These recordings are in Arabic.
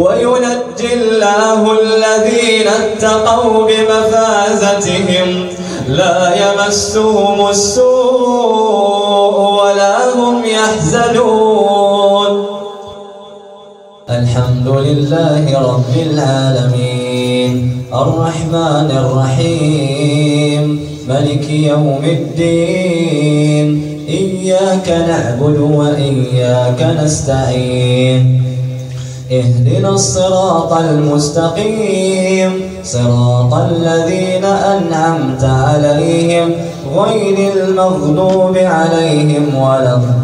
وينجي الله الذين اتقوا بمفازتهم لا يمسهم السوء ولا هم يحزنون. الحمد لله رب العالمين. الرحمن الرحيم. ملك يوم الدين. إياك نعبد وإياك نستعين. اهدنا الصراط المستقيم. صراط الذين أنعمت عليهم غير المغضوب عليهم ولا الضالين.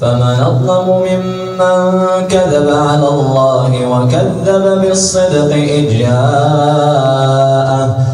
فمن أظلم ممن كذب على الله وكذب بالصدق إذ جاءه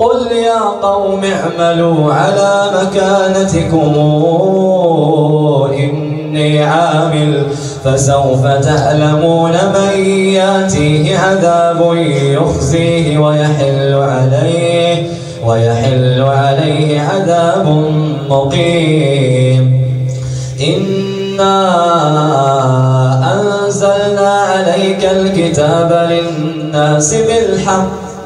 قل يا قوم اعملوا على مكانتكم إني عامل فسوف تعلمون من يأتيه عذاب يخزيه ويحل عليه ويحل عليه عذاب مقيم. إنا أنزلنا عليك الكتاب للناس بالحق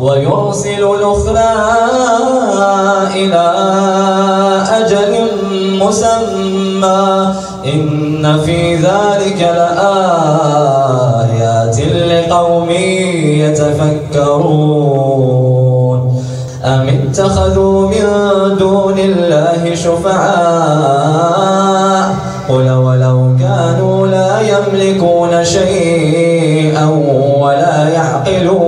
ويرسل الأخرى إلى أجل مسمى. إن في ذلك لآيات لقوم يتفكرون. أم اتخذوا من دون الله شفعاء؟ قل ولو كانوا لا يملكون شيئا ولا يعقلون.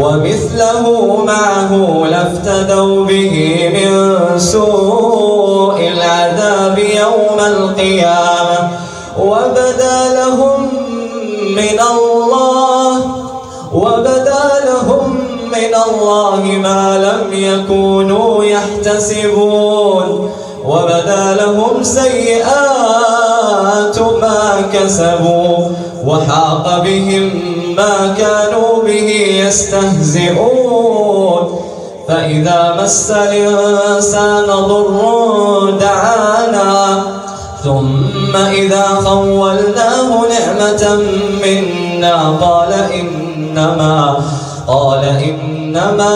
ومثله معه لافتدوا به من سوء العذاب يوم القيامة. وبدا لهم من الله وبدا لهم من الله ما لم يكونوا يحتسبون. وبدا لهم سيئات ما كسبوا. وحاق بهم ما كانوا به يستهزئون. فإذا مس الإنسان ضر دعانا. ثم إذا خولناه نعمة منا قال إنما قال إنما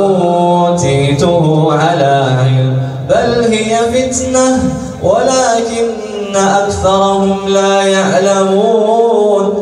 أوتيته على علم. بل هي فتنة ولكن أكثرهم لا يعلمون.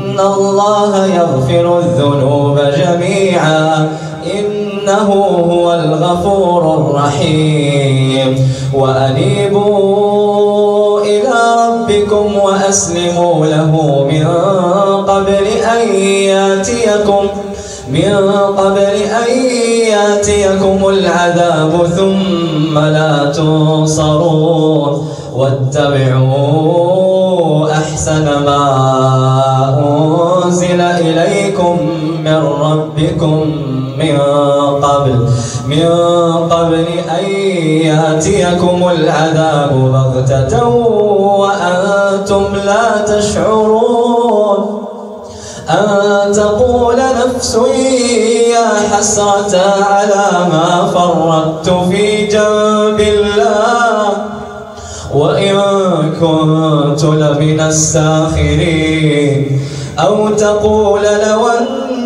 الله يغفر الذنوب جميعا. إنه هو الغفور الرحيم. وأنيبوا إلى ربكم وأسلموا له من قبل أن ياتيكم من قبل أن ياتيكم العذاب ثم لا تنصرون. واتبعوا أحسن ما ربكم من قبل من قبل أن يأتيكم العذاب بغتة وأنتم لا تشعرون. أن تقول نفس يا حسرة على ما فرطت في جنب الله. وإن كنت لمن الساخرين أو تقول لو أن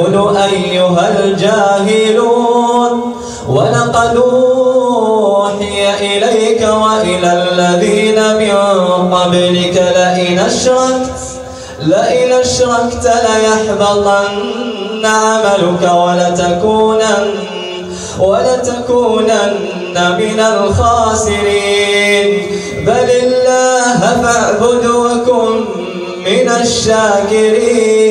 أعبد أيها الجاهلون ولقد أوحي إليك وإلى الذين من قبلك لئن أشركت لئن أشركت ليحبطن عملك ولتكونن ولتكونن من الخاسرين. بل الله فاعبد وكن من الشاكرين.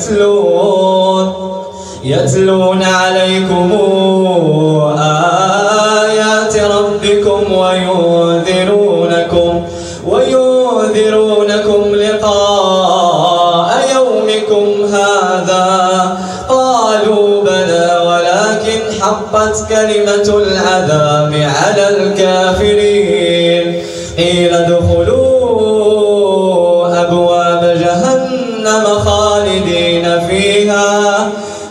يتلون يتلون عليكم آيات ربكم وينذرونكم وينذرونكم لقاء يومكم هذا قالوا بلى ولكن حقت كلمة العذاب